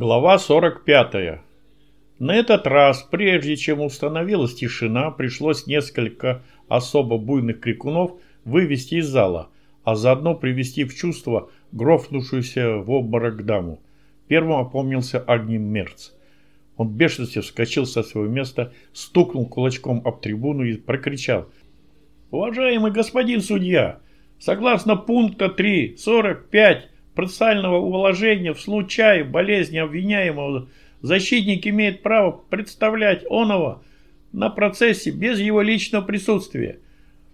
Глава 45. На этот раз, прежде чем установилась тишина, пришлось несколько особо буйных крикунов вывести из зала, а заодно привести в чувство грохнувшуюся в обморок даму. Первым опомнился Агним Мерц. Он в бешенстве вскочил со своего места, стукнул кулачком об трибуну и прокричал. «Уважаемый господин судья, согласно пункта 3.45 процессуального уложения в случае болезни обвиняемого защитник имеет право представлять оного на процессе без его личного присутствия.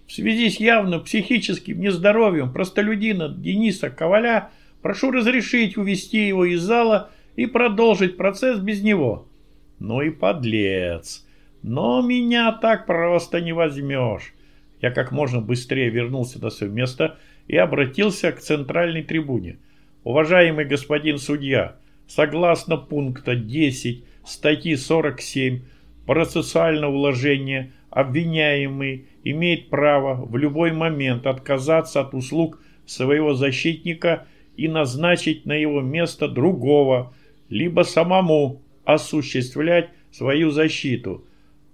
В связи с явным психическим нездоровьем простолюдина Дениса Коваля прошу разрешить увести его из зала и продолжить процесс без него. Ну и подлец. Но меня так просто не возьмешь. Я как можно быстрее вернулся на свое место и обратился к центральной трибуне. Уважаемый господин судья, согласно пункта 10 статьи 47 процессуального уложения, обвиняемый имеет право в любой момент отказаться от услуг своего защитника и назначить на его место другого, либо самому осуществлять свою защиту.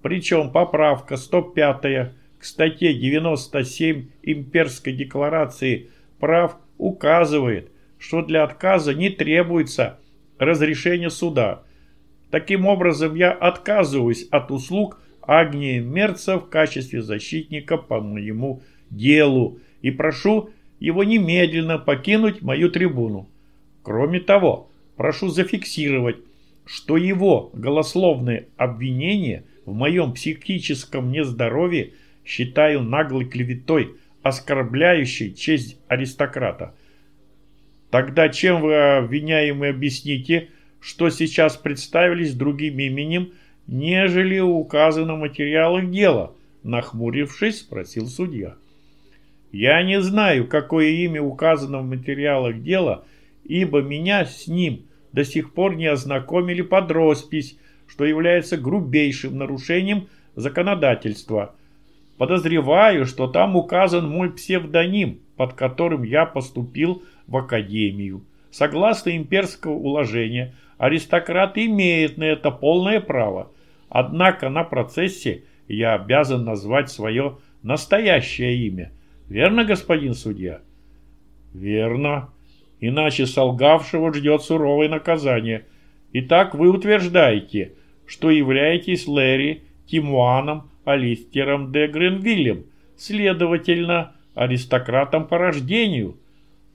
Причем поправка 105 к статье 97 Имперской декларации прав указывает – что для отказа не требуется разрешение суда. Таким образом, я отказываюсь от услуг Агнии Мерца в качестве защитника по моему делу и прошу его немедленно покинуть мою трибуну. Кроме того, прошу зафиксировать, что его голословные обвинения в моем психическом нездоровье считаю наглой клеветой, оскорбляющей честь аристократа. Тогда чем вы, обвиняемые, объясните, что сейчас представились другим именем, нежели указано в материалах дела? Нахмурившись, спросил судья. Я не знаю, какое имя указано в материалах дела, ибо меня с ним до сих пор не ознакомили под роспись, что является грубейшим нарушением законодательства. Подозреваю, что там указан мой псевдоним, под которым я поступил в академию. Согласно имперского уложения, аристократ имеет на это полное право. Однако на процессе я обязан назвать свое настоящее имя. Верно, господин судья? Верно. Иначе солгавшего ждет суровое наказание. Итак, вы утверждаете, что являетесь Лэри Тимуаном Алистером де Гренвиллем, следовательно, аристократом по рождению –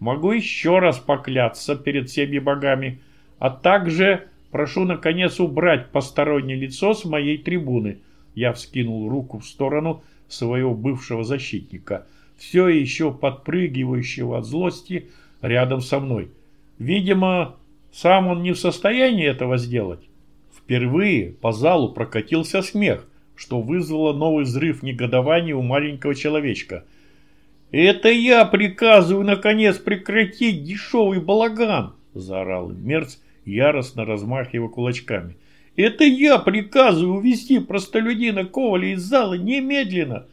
Могу еще раз покляться перед всеми богами, а также прошу наконец убрать постороннее лицо с моей трибуны. Я вскинул руку в сторону своего бывшего защитника, все еще подпрыгивающего от злости рядом со мной. Видимо, сам он не в состоянии этого сделать. Впервые по залу прокатился смех, что вызвало новый взрыв негодования у маленького человечка – «Это я приказываю, наконец, прекратить дешевый балаган!» – заорал Мерц, яростно размахивая кулачками. «Это я приказываю увести простолюдина Коваля из зала немедленно!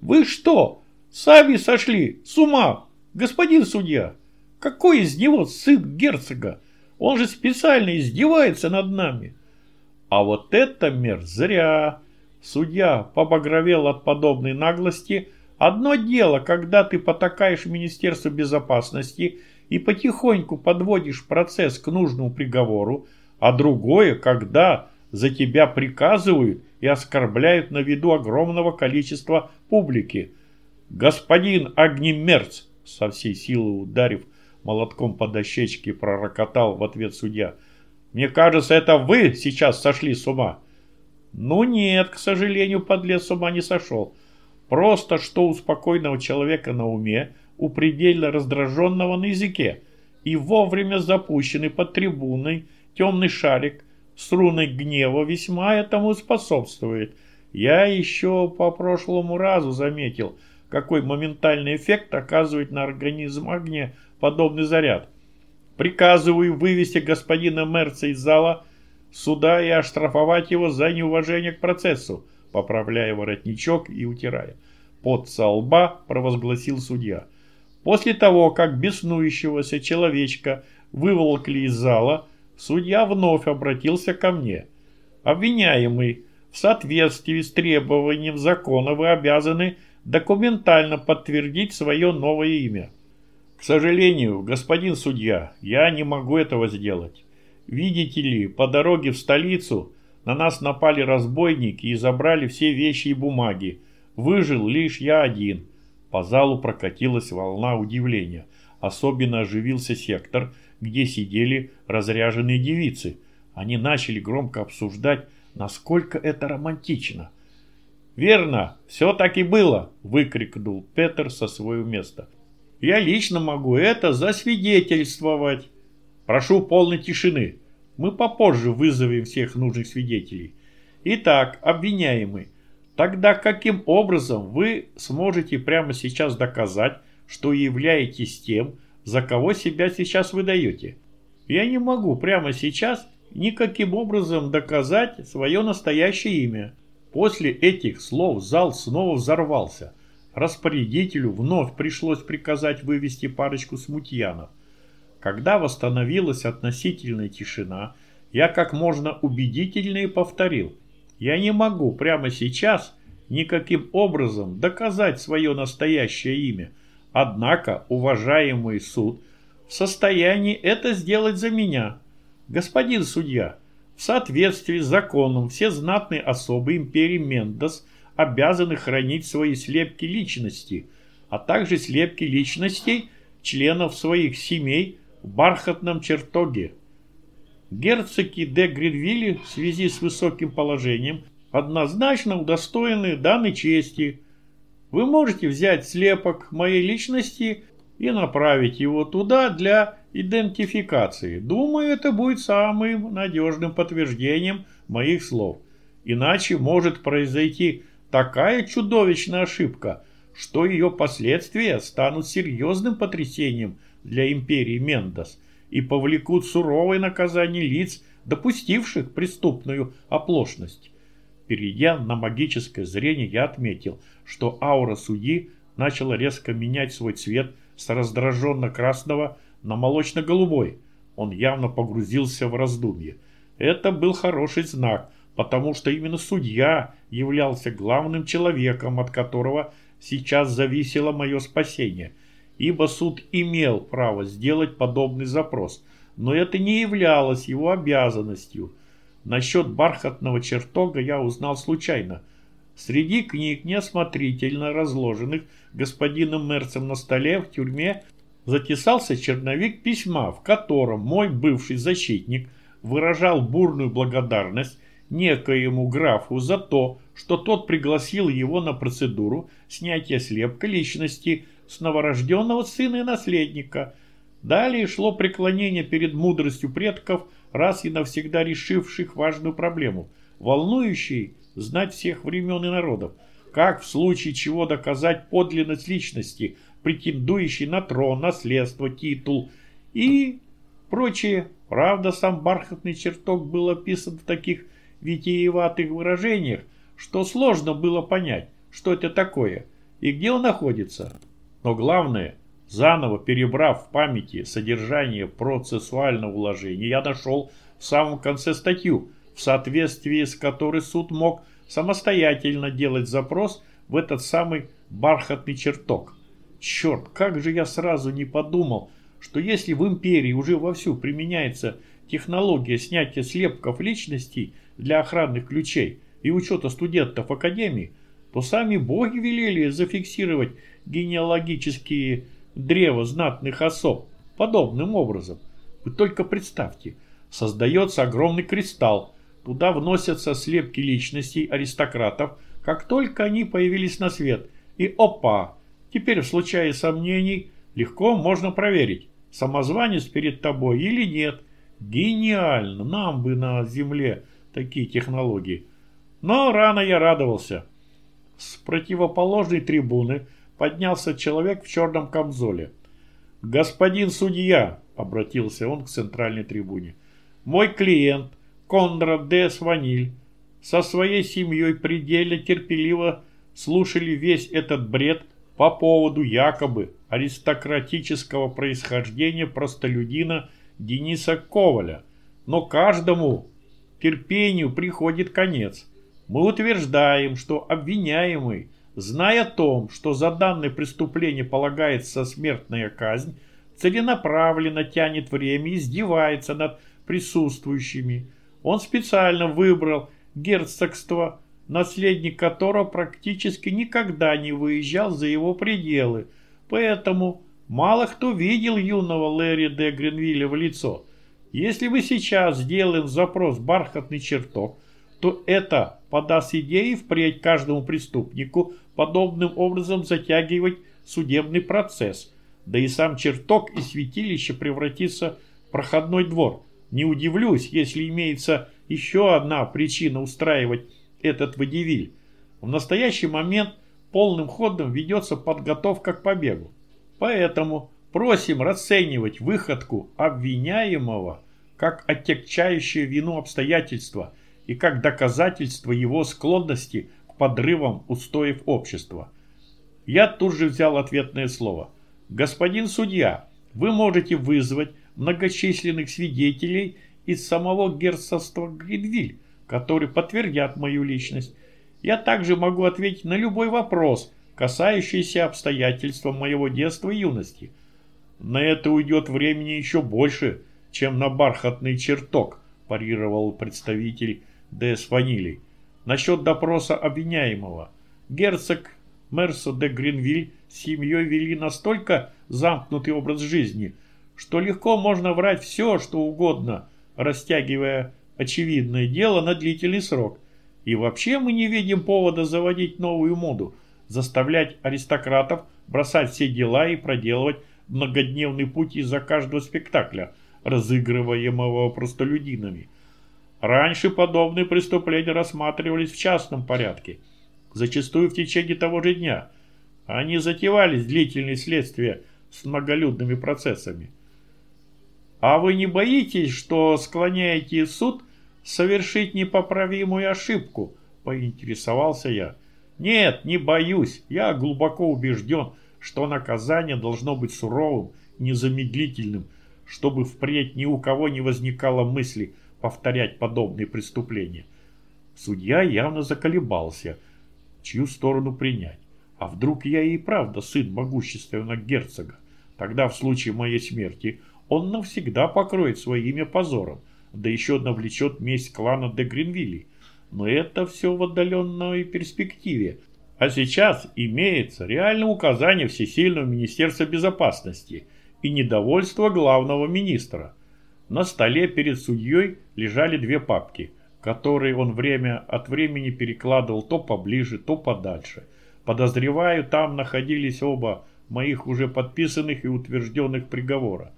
Вы что, сами сошли с ума, господин судья? Какой из него сын герцога? Он же специально издевается над нами!» А вот это Мерц зря! Судья побагровел от подобной наглости – Одно дело, когда ты потакаешь Министерству безопасности и потихоньку подводишь процесс к нужному приговору, а другое, когда за тебя приказывают и оскорбляют на виду огромного количества публики. Господин Огнемерц, со всей силы ударив молотком по дощечке, пророкотал в ответ судья. Мне кажется, это вы сейчас сошли с ума. Ну нет, к сожалению, подлец с ума не сошел. Просто что у спокойного человека на уме, у предельно раздраженного на языке. И вовремя запущенный под трибуной темный шарик с руной гнева весьма этому способствует. Я еще по прошлому разу заметил, какой моментальный эффект оказывает на организм огня подобный заряд. Приказываю вывести господина Мерца из зала суда и оштрафовать его за неуважение к процессу поправляя воротничок и утирая. Под со лба провозгласил судья. После того, как беснующегося человечка выволокли из зала, Судья вновь обратился ко мне. Обвиняемый, в соответствии с требованием закона вы обязаны документально подтвердить свое новое имя. К сожалению, господин судья, я не могу этого сделать. Видите ли, по дороге в столицу на нас напали разбойники и забрали все вещи и бумаги. Выжил лишь я один. По залу прокатилась волна удивления. Особенно оживился сектор, где сидели разряженные девицы. Они начали громко обсуждать, насколько это романтично. «Верно, все так и было!» – выкрикнул Петер со своего места. «Я лично могу это засвидетельствовать!» Прошу полной тишины. Мы попозже вызовем всех нужных свидетелей. Итак, обвиняемый, тогда каким образом вы сможете прямо сейчас доказать, что являетесь тем, за кого себя сейчас выдаете? Я не могу прямо сейчас никаким образом доказать свое настоящее имя. После этих слов зал снова взорвался. Распорядителю вновь пришлось приказать вывести парочку смутьянов. Когда восстановилась относительная тишина, я как можно убедительнее повторил. Я не могу прямо сейчас никаким образом доказать свое настоящее имя. Однако уважаемый суд в состоянии это сделать за меня. Господин судья, в соответствии с законом все знатные особы империи Мендос обязаны хранить свои слепки личности, а также слепки личностей членов своих семей бархатном чертоге. Герцоги де Гринвилли в связи с высоким положением однозначно удостоены данной чести. Вы можете взять слепок моей личности и направить его туда для идентификации. Думаю, это будет самым надежным подтверждением моих слов. Иначе может произойти такая чудовищная ошибка, что ее последствия станут серьезным потрясением – для империи Мендос и повлекут суровое наказание лиц, допустивших преступную оплошность. Перейдя на магическое зрение, я отметил, что аура судьи начала резко менять свой цвет с раздраженно-красного на молочно-голубой. Он явно погрузился в раздумье. Это был хороший знак, потому что именно судья являлся главным человеком, от которого сейчас зависело мое спасение – ибо суд имел право сделать подобный запрос, но это не являлось его обязанностью. Насчет бархатного чертога я узнал случайно. Среди книг, неосмотрительно разложенных господином Мерцем на столе в тюрьме, затесался черновик письма, в котором мой бывший защитник выражал бурную благодарность некоему графу за то, что тот пригласил его на процедуру снятия слепка личности с новорожденного сына и наследника. Далее шло преклонение перед мудростью предков, раз и навсегда решивших важную проблему, волнующей знать всех времен и народов, как в случае чего доказать подлинность личности, претендующей на трон, наследство, титул и прочее. Правда, сам бархатный чертог был описан в таких витиеватых выражениях, что сложно было понять, что это такое и где он находится. Но главное, заново перебрав в памяти содержание процессуального уложения, я нашел в самом конце статью, в соответствии с которой суд мог самостоятельно делать запрос в этот самый бархатный чертог. Черт, как же я сразу не подумал, что если в империи уже вовсю применяется технология снятия слепков личностей для охранных ключей и учета студентов академии, то сами боги велели зафиксировать генеалогические древа знатных особ подобным образом. Вы только представьте, создается огромный кристалл, туда вносятся слепки личностей аристократов, как только они появились на свет, и опа, теперь в случае сомнений легко можно проверить, самозванец перед тобой или нет. Гениально, нам бы на Земле такие технологии. Но рано я радовался. С противоположной трибуны поднялся человек в черном камзоле. «Господин судья», — обратился он к центральной трибуне, — «мой клиент, Конрад Д. Сваниль, со своей семьей предельно терпеливо слушали весь этот бред по поводу якобы аристократического происхождения простолюдина Дениса Коваля. но каждому терпению приходит конец. Мы утверждаем, что обвиняемый, зная о том, что за данное преступление полагается смертная казнь, целенаправленно тянет время и издевается над присутствующими. Он специально выбрал герцогство, наследник которого практически никогда не выезжал за его пределы, поэтому мало кто видел юного Лэри де Гренвилля в лицо. Если мы сейчас сделаем запрос «бархатный чертог», то это подаст идеи впредь каждому преступнику подобным образом затягивать судебный процесс. Да и сам чертог и святилище превратится в проходной двор. Не удивлюсь, если имеется еще одна причина устраивать этот водевиль. В настоящий момент полным ходом ведется подготовка к побегу. Поэтому просим расценивать выходку обвиняемого как отягчающее вину обстоятельства и как доказательство его склонности к подрывам устоев общества. Я тут же взял ответное слово. Господин судья, вы можете вызвать многочисленных свидетелей из самого герцогства Гридвиль, которые подтвердят мою личность. Я также могу ответить на любой вопрос, касающийся обстоятельств моего детства и юности. На это уйдет времени еще больше, чем на бархатный чертог, парировал представитель ДС Ванилий. Насчет допроса обвиняемого. Герцог Мерсо де Гринвиль с семьей вели настолько замкнутый образ жизни, что легко можно врать все, что угодно, растягивая очевидное дело на длительный срок. И вообще мы не видим повода заводить новую моду, заставлять аристократов бросать все дела и проделывать многодневный путь из-за каждого спектакля, разыгрываемого простолюдинами. Раньше подобные преступления рассматривались в частном порядке, зачастую в течение того же дня. Они затевались длительные следствия с многолюдными процессами. А вы не боитесь, что склоняете суд совершить непоправимую ошибку?» – поинтересовался я. «Нет, не боюсь. Я глубоко убежден, что наказание должно быть суровым, незамедлительным, чтобы впредь ни у кого не возникало мысли повторять подобные преступления». Судья явно заколебался, чью сторону принять. А вдруг я и правда сын могущественного герцога? Тогда в случае моей смерти он навсегда покроет свое имя позором да еще навлечет месть клана де Гринвилли. Но это все в отдаленной перспективе. А сейчас имеется реальное указание Всесильного Министерства Безопасности и недовольство главного министра. На столе перед судьей лежали две папки, которые он время от времени перекладывал то поближе, то подальше. Подозреваю, там находились оба моих уже подписанных и утвержденных приговора.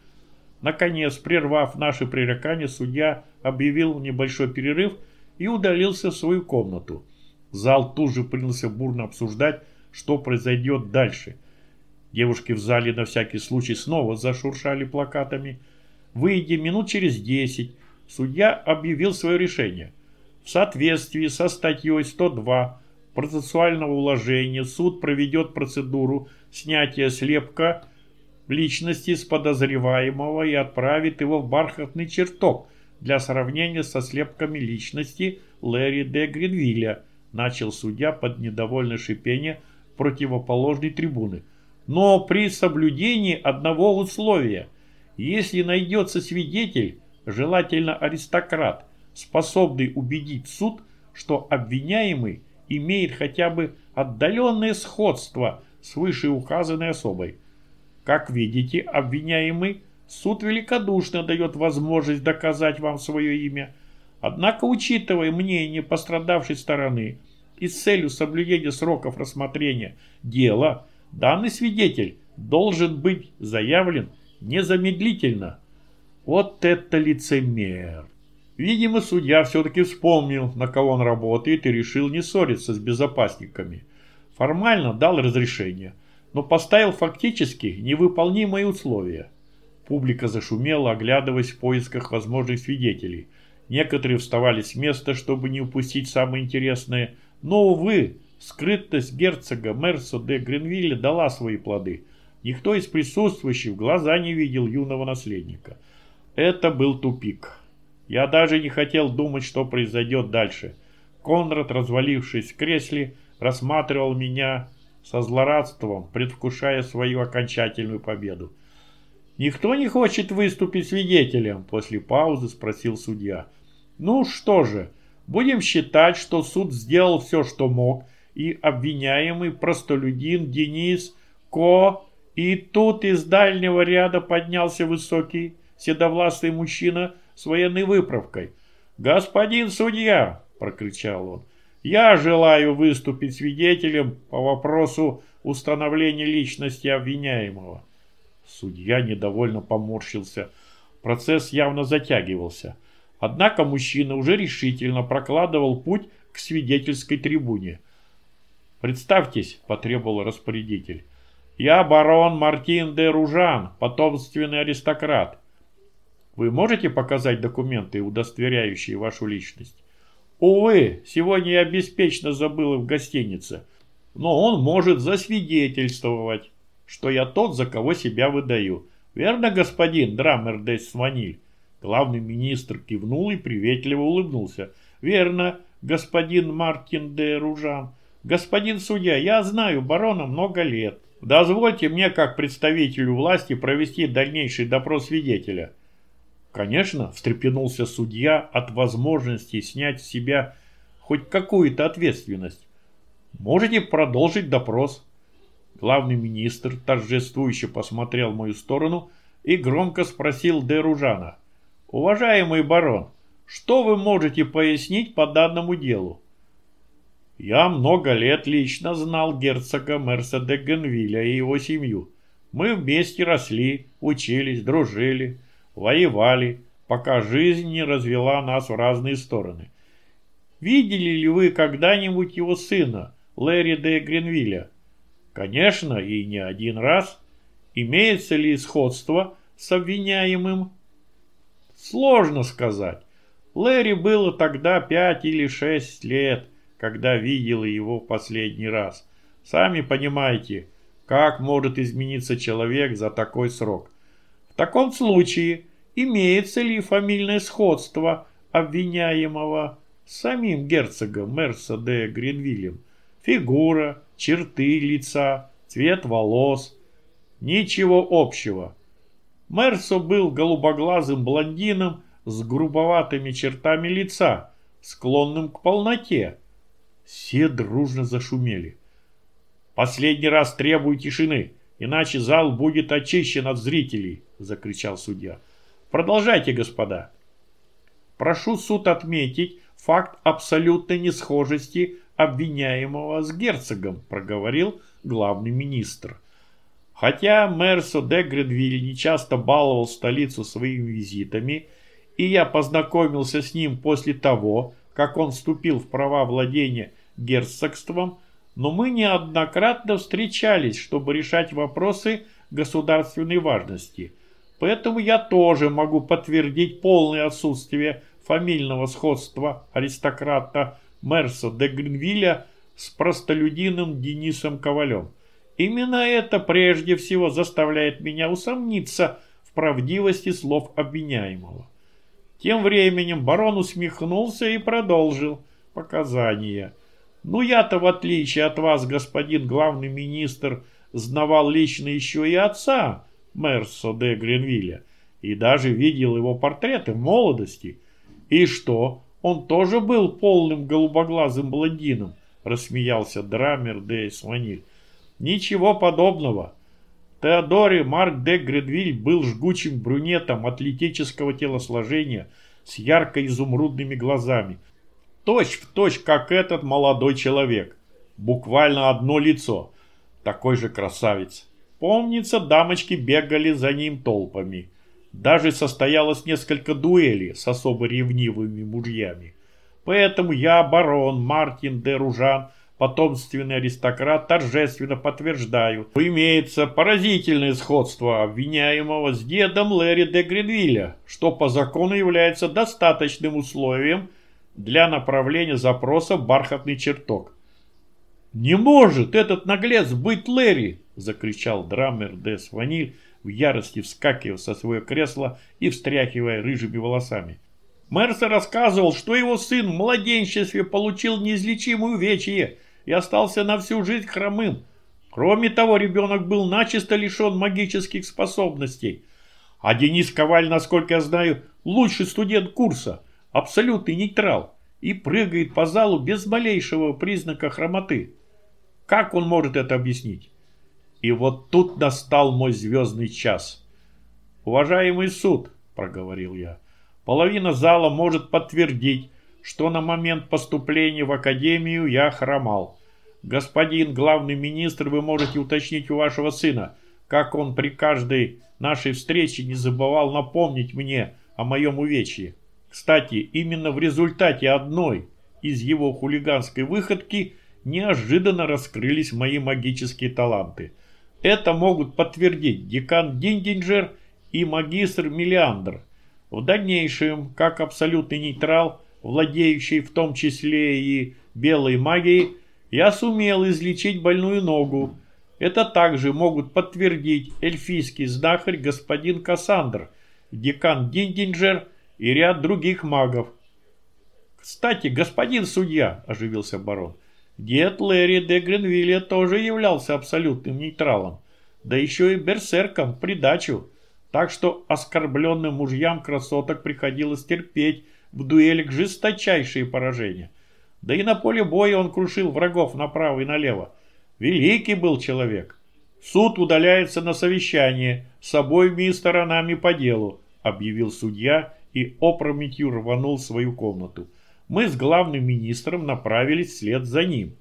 Наконец, прервав наши пререкания, судья объявил небольшой перерыв и удалился в свою комнату. Зал тут же принялся бурно обсуждать, что произойдет дальше. Девушки в зале на всякий случай снова зашуршали плакатами. Выйдя минут через десять, судья объявил свое решение. В соответствии со статьей 102 процессуального уложения суд проведет процедуру снятия слепка личности с подозреваемого и отправит его в бархатный чертог для сравнения со слепками личности Лэри де Гринвилля, начал судья под недовольное шипение противоположной трибуны. Но при соблюдении одного условия. Если найдется свидетель, желательно аристократ, способный убедить суд, что обвиняемый имеет хотя бы отдаленное сходство с вышеуказанной особой – как видите, обвиняемый, суд великодушно дает возможность доказать вам свое имя. Однако, учитывая мнение пострадавшей стороны и с целью соблюдения сроков рассмотрения дела, данный свидетель должен быть заявлен незамедлительно. Вот это лицемер! Видимо, судья все-таки вспомнил, на кого он работает и решил не ссориться с безопасниками. Формально дал разрешение – но поставил фактически невыполнимые условия. Публика зашумела, оглядываясь в поисках возможных свидетелей. Некоторые вставали с места, чтобы не упустить самое интересное. Но, увы, скрытность герцога Мерсо де Гренвилля дала свои плоды. Никто из присутствующих в глаза не видел юного наследника. Это был тупик. Я даже не хотел думать, что произойдет дальше. Конрад, развалившись в кресле, рассматривал меня со злорадством, предвкушая свою окончательную победу. «Никто не хочет выступить свидетелем?» После паузы спросил судья. «Ну что же, будем считать, что суд сделал все, что мог, и обвиняемый простолюдин Денис Ко... И тут из дальнего ряда поднялся высокий седовластый мужчина с военной выправкой. «Господин судья!» – прокричал он. «Я желаю выступить свидетелем по вопросу установления личности обвиняемого». Судья недовольно поморщился. Процесс явно затягивался. Однако мужчина уже решительно прокладывал путь к свидетельской трибуне. «Представьтесь», – потребовал распорядитель. «Я барон Мартин де Ружан, потомственный аристократ. Вы можете показать документы, удостоверяющие вашу личность? Увы, сегодня я беспечно забыл в гостинице. Но он может засвидетельствовать, что я тот, за кого себя выдаю. Верно, господин Драмер де Сваниль? Главный министр кивнул и приветливо улыбнулся. Верно, господин Мартин де Ружан. Господин судья, я знаю барона много лет. Дозвольте мне, как представителю власти, провести дальнейший допрос свидетеля. Конечно, встрепенулся судья от возможности снять с себя хоть какую-то ответственность. Можете продолжить допрос. Главный министр торжествующе посмотрел в мою сторону и громко спросил Деружана. «Уважаемый барон, что вы можете пояснить по данному делу?» «Я много лет лично знал герцога Мерса де Генвиля и его семью. Мы вместе росли, учились, дружили» воевали, пока жизнь не развела нас в разные стороны. Видели ли вы когда-нибудь его сына, Лэри де Гринвилля? Конечно, и не один раз. Имеется ли сходство с обвиняемым? Сложно сказать. Лэри было тогда пять или шесть лет, когда видела его в последний раз. Сами понимаете, как может измениться человек за такой срок. В таком случае имеется ли фамильное сходство обвиняемого с самим герцогом Мерса де Гринвиллем. Фигура, черты лица, цвет волос. Ничего общего. Мерсо был голубоглазым блондином с грубоватыми чертами лица, склонным к полноте. Все дружно зашумели. «Последний раз требую тишины, иначе зал будет очищен от зрителей», – закричал судья. Продолжайте, господа. Прошу суд отметить факт абсолютной несхожести обвиняемого с герцогом, проговорил главный министр. Хотя Мерсо де Гредвиль нечасто баловал столицу своими визитами, и я познакомился с ним после того, как он вступил в права владения герцогством, но мы неоднократно встречались, чтобы решать вопросы государственной важности – Поэтому я тоже могу подтвердить полное отсутствие фамильного сходства аристократа Мерса де Гринвилля с простолюдином Денисом Ковалем. Именно это прежде всего заставляет меня усомниться в правдивости слов обвиняемого. Тем временем барон усмехнулся и продолжил показания. «Ну я-то, в отличие от вас, господин главный министр, знавал лично еще и отца, Мерсо де Гренвилля, и даже видел его портреты в молодости. И что, он тоже был полным голубоглазым блондином, рассмеялся Драмер де Сваниль. Ничего подобного. Теодори Марк де Гредвиль был жгучим брюнетом атлетического телосложения с ярко-изумрудными глазами. Точь в точь, как этот молодой человек. Буквально одно лицо. Такой же красавец. Помнится, дамочки бегали за ним толпами. Даже состоялось несколько дуэлей с особо ревнивыми мужьями. Поэтому я, барон Мартин де Ружан, потомственный аристократ, торжественно подтверждаю, что имеется поразительное сходство обвиняемого с дедом Лэри де Гринвилля, что по закону является достаточным условием для направления запроса в бархатный чертог. «Не может этот наглец быть Лэри!» – закричал драмер Дес Ваниль, в ярости вскакивая со своего кресла и встряхивая рыжими волосами. Мерса рассказывал, что его сын в младенчестве получил неизлечимую увечье и остался на всю жизнь хромым. Кроме того, ребенок был начисто лишен магических способностей. А Денис Коваль, насколько я знаю, лучший студент курса, абсолютный нейтрал, и прыгает по залу без малейшего признака хромоты. Как он может это объяснить? И вот тут настал мой звездный час. «Уважаемый суд», — проговорил я, — «половина зала может подтвердить, что на момент поступления в академию я хромал. Господин главный министр, вы можете уточнить у вашего сына, как он при каждой нашей встрече не забывал напомнить мне о моем увечье. Кстати, именно в результате одной из его хулиганской выходки неожиданно раскрылись мои магические таланты. Это могут подтвердить декан Диндинджер и магистр Миллиандр. В дальнейшем, как абсолютный нейтрал, владеющий в том числе и белой магией, я сумел излечить больную ногу. Это также могут подтвердить эльфийский знахарь господин Кассандр, декан Диндинджер и ряд других магов. «Кстати, господин судья», – оживился барон, – «дед Лэри де Гренвилля тоже являлся абсолютным нейтралом, да еще и берсерком в придачу, так что оскорбленным мужьям красоток приходилось терпеть в дуэлях жесточайшие поражения». Да и на поле боя он крушил врагов направо и налево. Великий был человек. Суд удаляется на совещание с обоими сторонами по делу, объявил судья и опрометью рванул в свою комнату. Мы с главным министром направились вслед за ним.